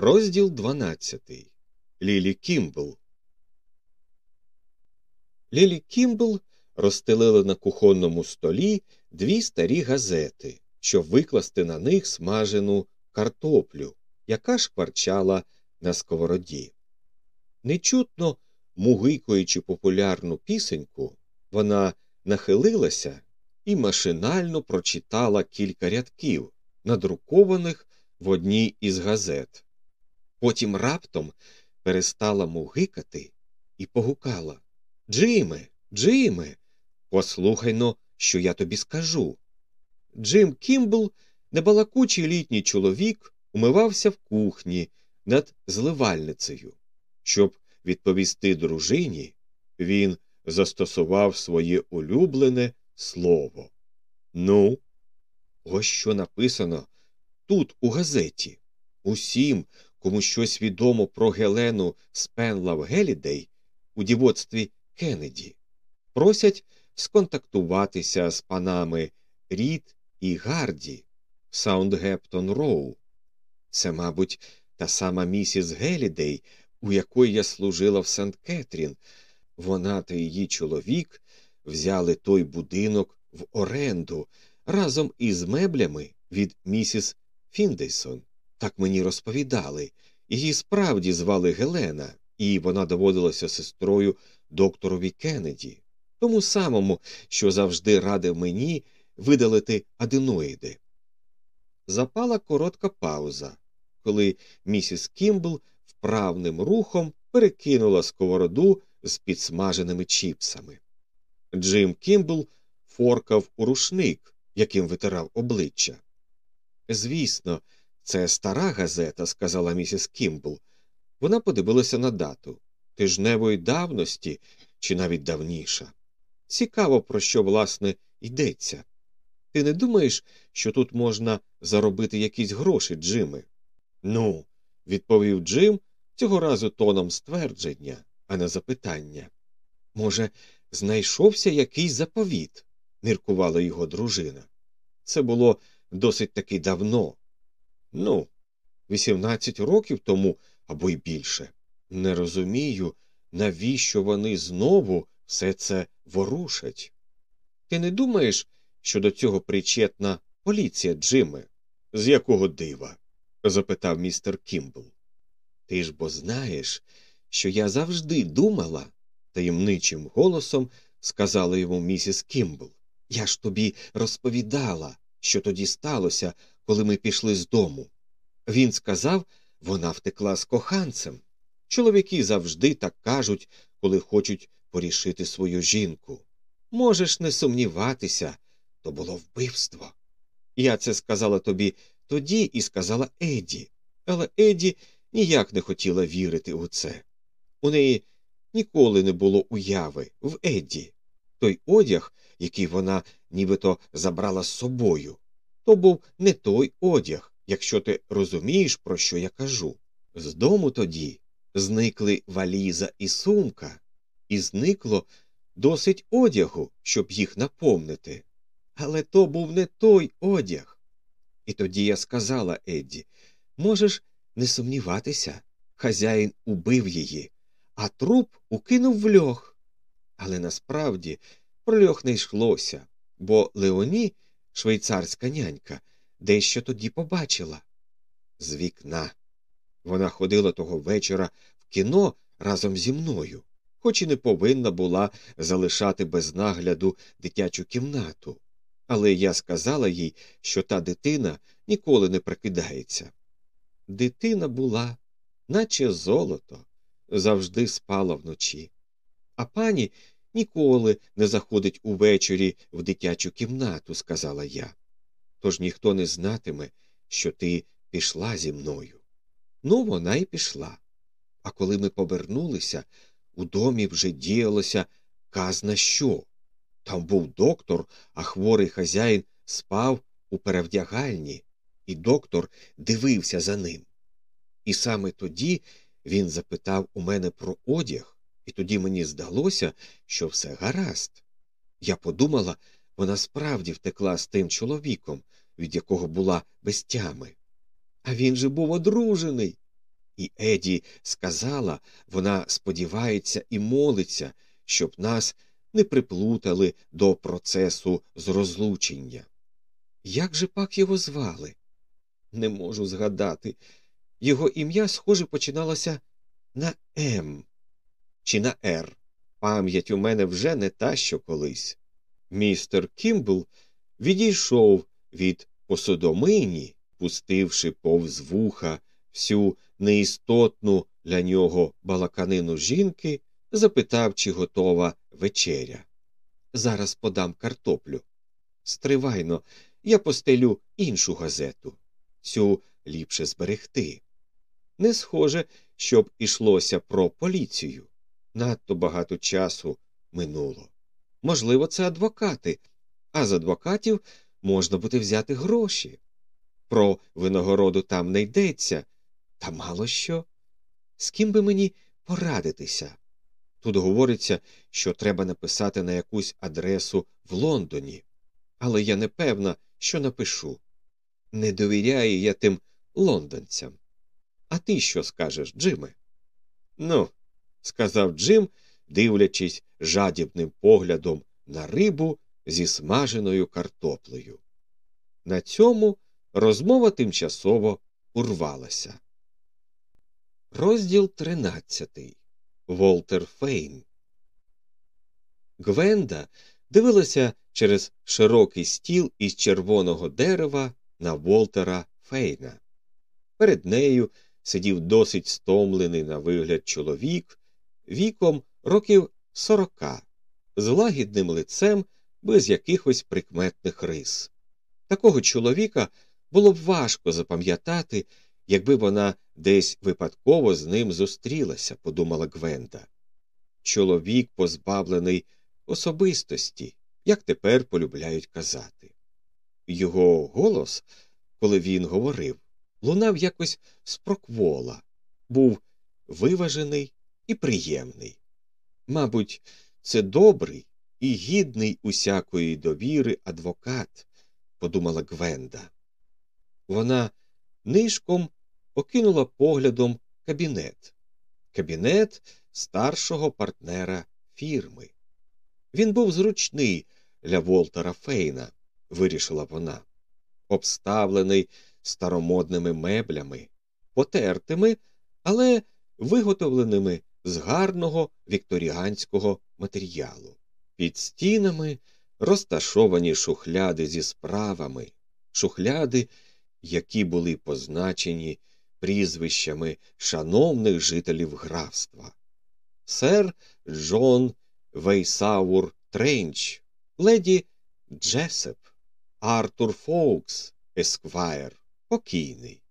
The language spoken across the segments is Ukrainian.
Розділ 12. Лілі Кімбл. Лілі Кімбл розстелили на кухонному столі дві старі газети, щоб викласти на них смажену картоплю, яка шкварчала на сковороді. Нечутно мугикуючи популярну пісеньку, вона нахилилася і машинально прочитала кілька рядків, надрукованих в одній із газет. Потім раптом перестала мугикати і погукала Джиме, Джиме, послухай но, що я тобі скажу. Джим Кімбл, небалакучий літній чоловік, умивався в кухні над зливальницею. Щоб відповісти дружині, він застосував своє улюблене слово. Ну, ось що написано тут, у газеті. Усім, кому щось відомо про Гелену Спенлав Гелідей у дівоцтві Кеннеді, просять сконтактуватися з панами Рід і Гарді Саундгептон Роу. Це, мабуть, та сама місіс Гелідей, у якої я служила в Сент Кетрін. Вона та її чоловік взяли той будинок в оренду разом із меблями від місіс Фіндейсон. Так мені розповідали. Її справді звали Гелена, і вона доводилася сестрою докторові Кеннеді, тому самому, що завжди радив мені видалити аденоїди. Запала коротка пауза, коли місіс Кімбл вправним рухом перекинула сковороду з підсмаженими чіпсами. Джим Кімбл форкав у рушник, яким витирав обличчя. Звісно, це стара газета, сказала місіс Кімбл. Вона подивилася на дату тижневої давності чи навіть давніша. Цікаво, про що, власне, йдеться. Ти не думаєш, що тут можна заробити якісь гроші, Джиме? Ну, відповів Джим цього разу тоном ствердження, а не запитання. Може, знайшовся якийсь заповіт, міркувала його дружина. Це було досить таки давно. Ну, 18 років тому або й більше. Не розумію, навіщо вони знову все це ворушать. Ти не думаєш, що до цього причетна поліція, Джиме? З якого дива? запитав містер Кімбл. Ти ж бо знаєш, що я завжди думала, таємничим голосом сказала йому місіс Кімбл. Я ж тобі розповідала, що тоді сталося, коли ми пішли з дому. Він сказав, вона втекла з коханцем. Чоловіки завжди так кажуть, коли хочуть порішити свою жінку. Можеш не сумніватися, то було вбивство. Я це сказала тобі тоді і сказала Еді, але Еді ніяк не хотіла вірити у це. У неї ніколи не було уяви в Едді. Той одяг, який вона нібито забрала з собою, то був не той одяг, якщо ти розумієш, про що я кажу. З дому тоді зникли валіза і сумка, і зникло досить одягу, щоб їх наповнити. Але то був не той одяг. І тоді я сказала Едді можеш не сумніватися, хазяїн убив її, а труп укинув в льох. Але насправді про льох не йшлося, бо Леоні, швейцарська нянька, дещо тоді побачила. З вікна. Вона ходила того вечора в кіно разом зі мною, хоч і не повинна була залишати без нагляду дитячу кімнату. Але я сказала їй, що та дитина ніколи не прикидається. Дитина була, наче золото, завжди спала вночі. А пані ніколи не заходить увечері в дитячу кімнату, сказала я. Тож ніхто не знатиме, що ти пішла зі мною. Ну, вона й пішла. А коли ми повернулися, у домі вже діялося казна що. Там був доктор, а хворий хазяїн спав у перевдягальні, і доктор дивився за ним. І саме тоді він запитав у мене про одяг, і тоді мені здалося, що все гаразд. Я подумала, вона справді втекла з тим чоловіком, від якого була без тями. А він же був одружений. І Еді сказала, вона сподівається і молиться, щоб нас не приплутали до процесу з розлучення. Як же пак його звали? Не можу згадати. Його ім'я, схоже, починалося на М чи на Р. Пам'ять у мене вже не та, що колись. Містер Кімбл відійшов від посудомині, пустивши повз вуха всю неістотну для нього балаканину жінки, запитав, чи готова вечеря. Зараз подам картоплю. Стривайно, я постелю іншу газету. Цю ліпше зберегти. Не схоже, щоб ішлося про поліцію. Надто багато часу минуло. Можливо, це адвокати, а з адвокатів можна буде взяти гроші. Про винагороду там не йдеться, та мало що. З ким би мені порадитися? Тут говориться, що треба написати на якусь адресу в Лондоні, але я не певна, що напишу. Не довіряю я тим лондонцям. А ти що скажеш, Джиме? Ну, сказав Джим, дивлячись жадібним поглядом на рибу зі смаженою картоплею. На цьому розмова тимчасово урвалася. Розділ тринадцятий. Волтер Фейн. Гвенда дивилася через широкий стіл із червоного дерева на Волтера Фейна. Перед нею сидів досить стомлений на вигляд чоловік віком років сорока, з лагідним лицем без якихось прикметних рис. Такого чоловіка було б важко запам'ятати, якби вона десь випадково з ним зустрілася, подумала Гвенда. Чоловік позбавлений особистості, як тепер полюбляють казати. Його голос, коли він говорив, лунав якось спроквола, був виважений і приємний. Мабуть, це добрий і гідний усякої довіри адвокат, подумала Гвенда. Вона нишком окинула поглядом кабінет, кабінет старшого партнера фірми. Він був зручний для Волтера Фейна, вирішила вона, обставлений старомодними меблями, потертими, але виготовленими з гарного вікторіанського матеріалу. Під стінами розташовані шухляди зі справами, шухляди, які були позначені прізвищами шановних жителів графства. Сер Джон Вейсаур Тренч, леді Джесеп, Артур Фоукс, Есквайр, покійний.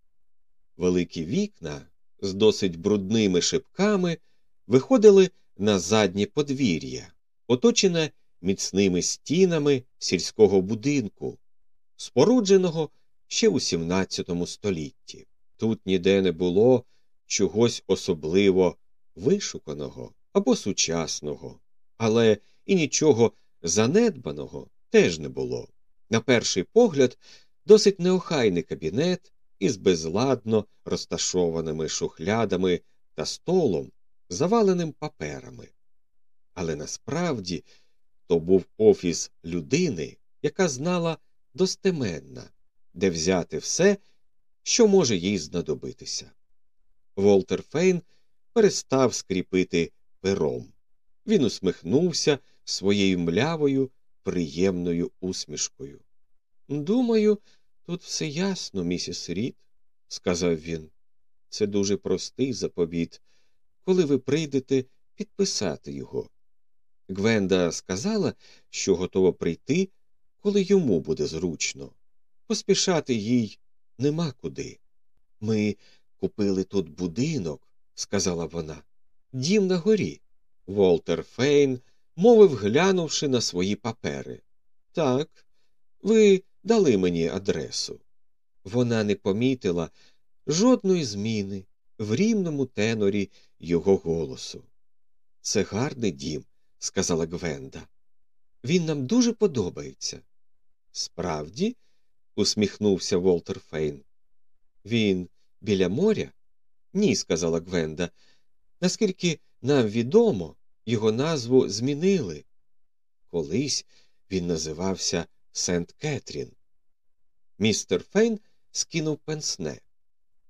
Великі вікна з досить брудними шибками виходили на заднє подвір'я, оточене міцними стінами сільського будинку, спорудженого ще у XVII столітті. Тут ніде не було чогось особливо вишуканого або сучасного, але і нічого занедбаного теж не було. На перший погляд, досить неохайний кабінет із безладно розташованими шухлядами та столом, заваленим паперами. Але насправді то був офіс людини, яка знала достеменно, де взяти все, що може їй знадобитися. Волтер Фейн перестав скріпити пером. Він усміхнувся своєю млявою, приємною усмішкою. Думаю, тут все ясно, місіс Рід, сказав він. Це дуже простий заповіт, коли ви прийдете підписати його. Гвенда сказала, що готова прийти, коли йому буде зручно. Поспішати їй нема куди. Ми купили тут будинок, сказала вона. Дім на горі. Волтер Фейн мовив, глянувши на свої папери. Так, ви дали мені адресу. Вона не помітила жодної зміни в рівному тенорі його голосу. Це гарний дім, сказала Гвенда. Він нам дуже подобається. Справді, усміхнувся Волтер Фейн. Він біля моря? Ні, сказала Гвенда. Наскільки нам відомо, його назву змінили. Колись він називався Сент Кетрін. Містер Фейн скинув пенсне.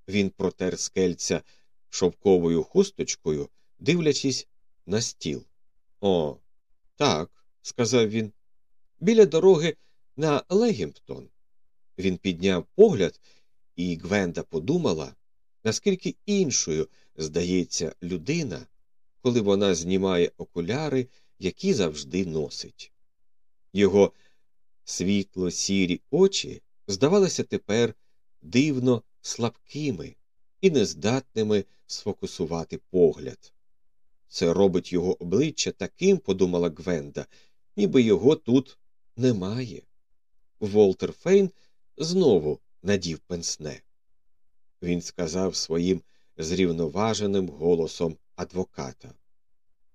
Він протер скельця шовковою хусточкою, дивлячись на стіл. О, так, сказав він. Біля дороги на Легімптон. Він підняв погляд, і Гвенда подумала, наскільки іншою здається людина, коли вона знімає окуляри, які завжди носить. Його світло сірі очі здавалися тепер дивно слабкими і нездатними сфокусувати погляд. Це робить його обличчя таким, подумала Гвенда, ніби його тут немає. Волтер Фейн знову надів пенсне. Він сказав своїм зрівноваженим голосом адвоката.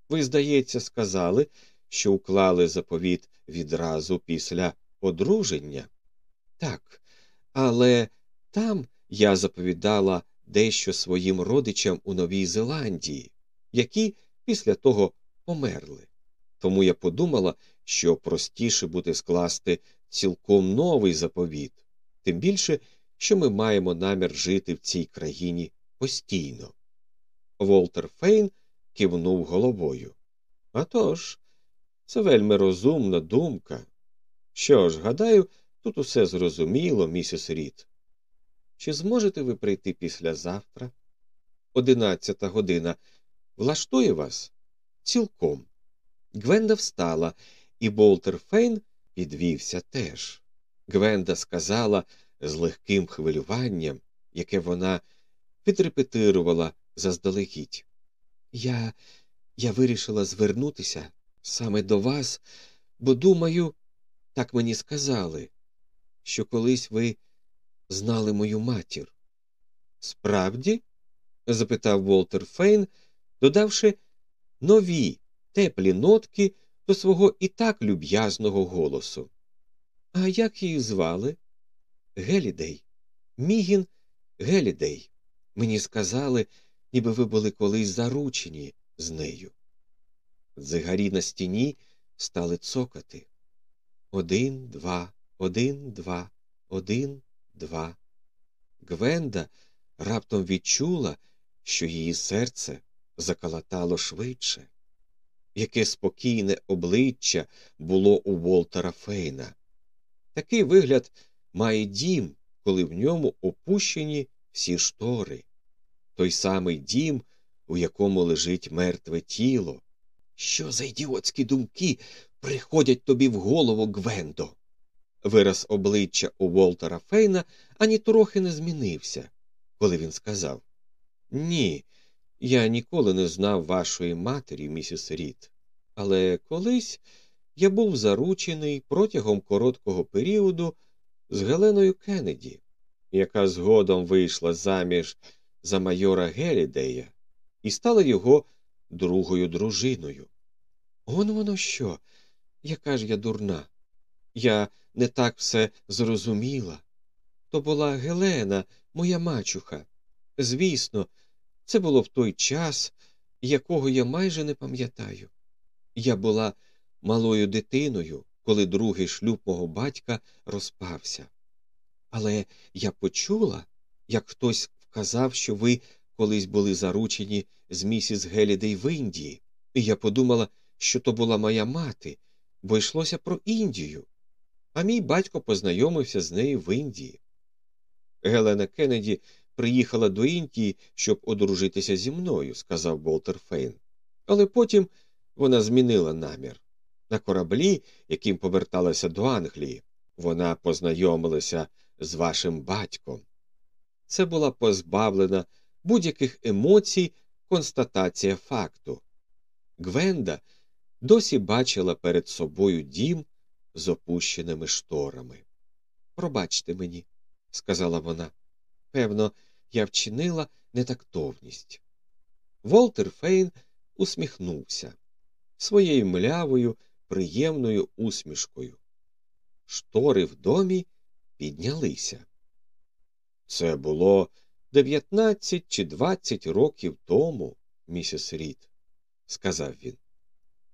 Ви, здається, сказали, що уклали заповіт відразу після одруження? Так, але там я заповідала дещо своїм родичам у Новій Зеландії, які після того померли. Тому я подумала, що простіше буде скласти цілком новий заповіт, тим більше, що ми маємо намір жити в цій країні постійно. Волтер Фейн кивнув головою. «А тож, це вельми розумна думка. Що ж, гадаю, тут усе зрозуміло, місіс Рід. Чи зможете ви прийти післязавтра? Одинадцята година. Влаштує вас? Цілком. Гвенда встала, і Болтер Фейн підвівся теж. Гвенда сказала з легким хвилюванням, яке вона відрепетирувала заздалегідь. Я я вирішила звернутися саме до вас, бо думаю, так мені сказали, що колись ви знали мою матір. Справді? запитав Волтер Фейн, додавши нові теплі нотки до свого і так люб'язного голосу. А як її звали? Гелідей. Мігін Гелідей. Мені сказали, ніби ви були колись заручені з нею. Дзигарі на стіні стали цокати. Один, два, один, два, один, два. Гвенда раптом відчула, що її серце заколотало швидше. Яке спокійне обличчя було у Волтера Фейна. Такий вигляд має дім, коли в ньому опущені всі штори, той самий дім, у якому лежить мертве тіло. Що за ідіотські думки приходять тобі в голову, Гвендо? Вираз обличчя у Волтера Фейна ані трохи не змінився, коли він сказав Ні, я ніколи не знав вашої матері, місіс Рід, але колись я був заручений протягом короткого періоду з Геленою Кеннеді, яка згодом вийшла заміж за майора Гелідея і стала його другою дружиною. Он воно що? Яка ж я дурна? Я не так все зрозуміла. То була Гелена, моя мачуха. Звісно, це було в той час, якого я майже не пам'ятаю. Я була малою дитиною, коли другий шлюб мого батька розпався. Але я почула, як хтось вказав, що ви колись були заручені з місіс Гелідей в Індії, і я подумала, що то була моя мати, бо йшлося про Індію. А мій батько познайомився з нею в Індії. Гелена Кеннеді приїхала до Індії, щоб одружитися зі мною, сказав Болтер Фейн. Але потім вона змінила намір. На кораблі, яким поверталася до Англії, вона познайомилася з вашим батьком. Це була позбавлена будь-яких емоцій констатація факту. Гвенда досі бачила перед собою дім з опущеними шторами. Пробачте мені, сказала вона. Певно, я вчинила нетактовність. Волтер Фейн усміхнувся своєю млявою, приємною усмішкою. Штори в домі піднялися. Це було Дев'ятнадцять чи двадцять років тому, місіс Рід, сказав він,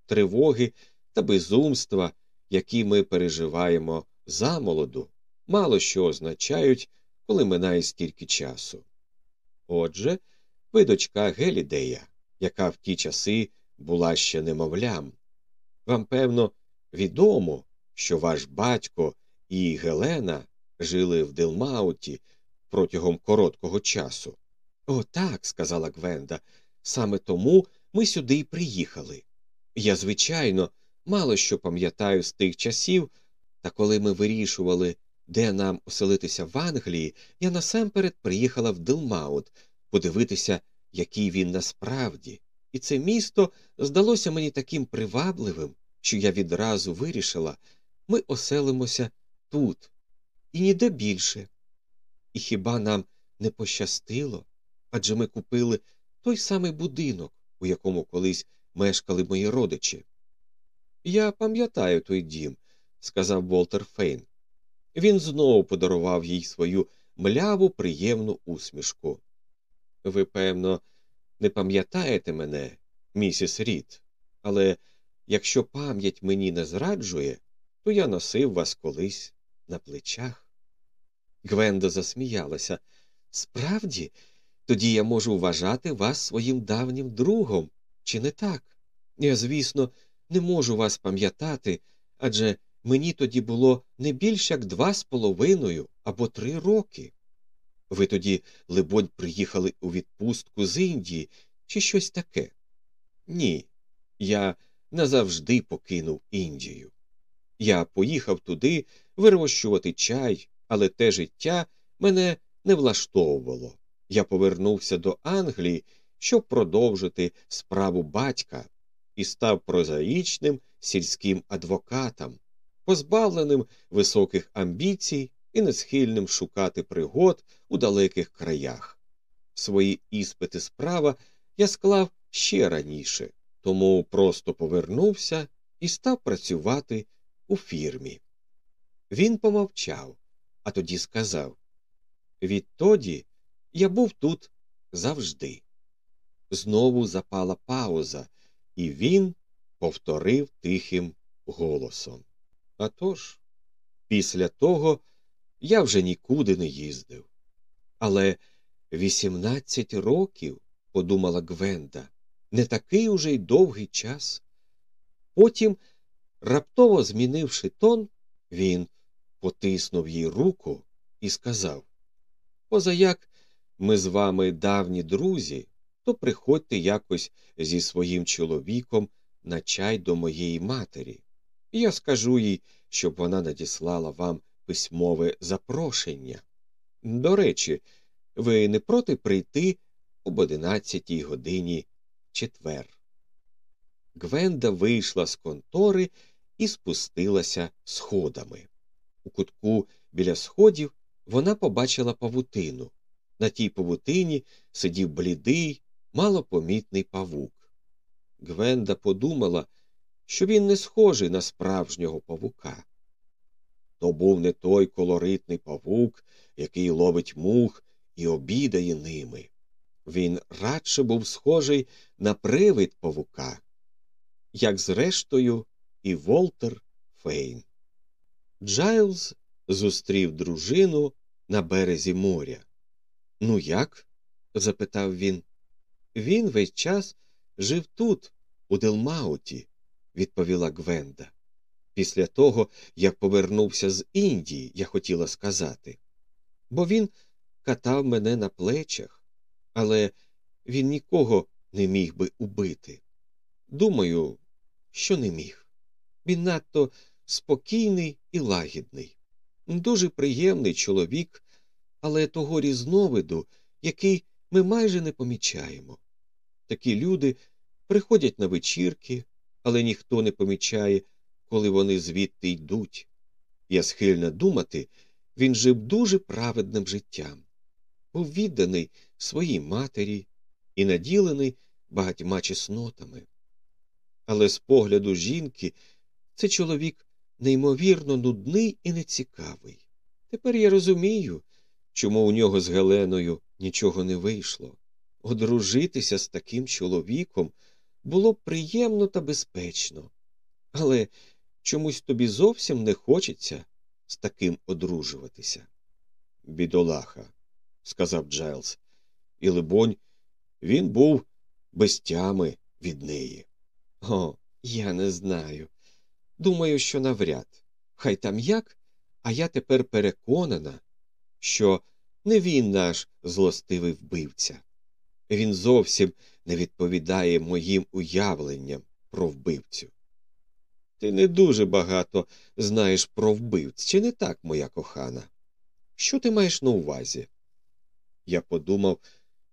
тривоги та безумства, які ми переживаємо замолоду, мало що означають, коли минає стільки часу. Отже, ви дочка Гелідея, яка в ті часи була ще немовлям. Вам, певно, відомо, що ваш батько і Гелена жили в Дилмауті протягом короткого часу. О, так, сказала Гвенда, саме тому ми сюди й приїхали. Я, звичайно, мало що пам'ятаю з тих часів, та коли ми вирішували, де нам оселитися в Англії, я насамперед приїхала в Дилмаут подивитися, який він насправді, і це місто здалося мені таким привабливим, що я відразу вирішила ми оселимося тут і ніде більше. І хіба нам не пощастило? Адже ми купили той самий будинок, у якому колись мешкали мої родичі. Я пам'ятаю той дім, сказав Волтер Фейн. Він знову подарував їй свою мляву приємну усмішку. Ви, певно, не пам'ятаєте мене, місіс Рід, але якщо пам'ять мені не зраджує, то я носив вас колись на плечах. Гвенда засміялася. Справді, тоді я можу вважати вас своїм давнім другом, чи не так? Я, звісно, не можу вас пам'ятати, адже мені тоді було не більш як два з половиною або три роки. Ви тоді, либонь, приїхали у відпустку з Індії чи щось таке? Ні, я назавжди покинув Індію. Я поїхав туди вирощувати чай, але те життя мене не влаштовувало. Я повернувся до Англії, щоб продовжити справу батька, і став прозаїчним сільським адвокатом, позбавленим високих амбіцій і несхильним шукати пригод у далеких краях. Свої іспити справа я склав ще раніше, тому просто повернувся і став працювати у фірмі. Він помовчав, а тоді сказав Відтоді я був тут завжди. Знову запала пауза, і він повторив тихим голосом. «А тож, після того я вже нікуди не їздив. Але вісімнадцять років, подумала Гвенда, не такий уже й довгий час. Потім, раптово змінивши тон, він потиснув їй руку і сказав Позаяк ми з вами давні друзі, то приходьте якось зі своїм чоловіком на чай до моєї матері. Я скажу їй, щоб вона надіслала вам письмове запрошення. До речі, ви не проти прийти об одинадцятій годині четвер. Гвенда вийшла з контори і спустилася сходами. У кутку біля сходів вона побачила павутину. На тій павутині сидів блідий, малопомітний павук. Гвенда подумала, що він не схожий на справжнього павука. То був не той колоритний павук, який ловить мух і обідає ними. Він радше був схожий на привид павука, як зрештою і Волтер Фейн. Джайлз зустрів дружину на березі моря. Ну, як? запитав він. Він весь час жив тут, у Делмауті, відповіла Гвенда. Після того, як повернувся з Індії, я хотіла сказати, бо він катав мене на плечах, але він нікого не міг би убити. Думаю, що не міг. Він надто спокійний і лагідний, дуже приємний чоловік, але того різновиду, який ми майже не помічаємо. Такі люди приходять на вечірки, але ніхто не помічає, коли вони звідти йдуть. Я схильна думати, він жив дуже праведним життям, був відданий своїй матері і наділений багатьма чеснотами. Але з погляду жінки це чоловік неймовірно нудний і нецікавий. Тепер я розумію, чому у нього з Геленою нічого не вийшло. Одружитися з таким чоловіком було б приємно та безпечно. Але чомусь тобі зовсім не хочеться з таким одружуватися. Бідолаха, сказав Джайлз, і, либонь, він був без тями від неї. О, я не знаю. Думаю, що навряд. Хай там як, а я тепер переконана, що не він наш злостивий вбивця. Він зовсім не відповідає моїм уявленням про вбивцю. Ти не дуже багато знаєш про вбивць, чи не так, моя кохана? Що ти маєш на увазі? Я подумав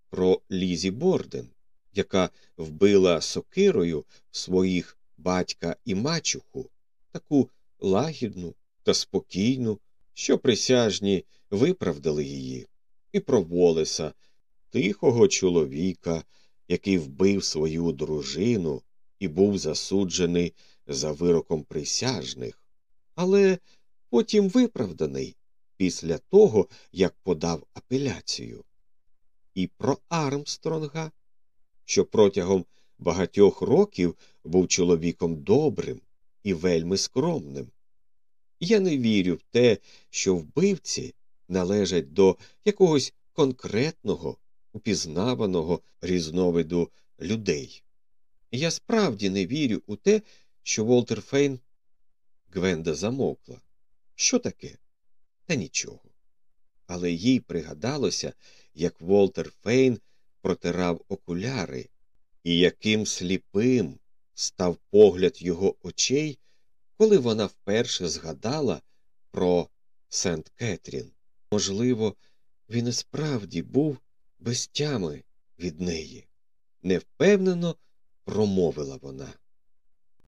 про Лізі Борден, яка вбила сокирою своїх батька і мачуху, таку лагідну та спокійну, що присяжні виправдали її, і про Волеса, тихого чоловіка, який вбив свою дружину і був засуджений за вироком присяжних, але потім виправданий після того, як подав апеляцію, і про Армстронга, що протягом багатьох років був чоловіком добрим і вельми скромним. Я не вірю в те, що вбивці належать до якогось конкретного, упізнаваного різновиду людей. Я справді не вірю у те, що Волтер Фейн Гвенда замовкла. Що таке? Та нічого. Але їй пригадалося, як Волтер Фейн протирав окуляри, і яким сліпим став погляд його очей, коли вона вперше згадала про Сент Кетрін. Можливо, він і справді був без тями від неї. Невпевнено промовила вона.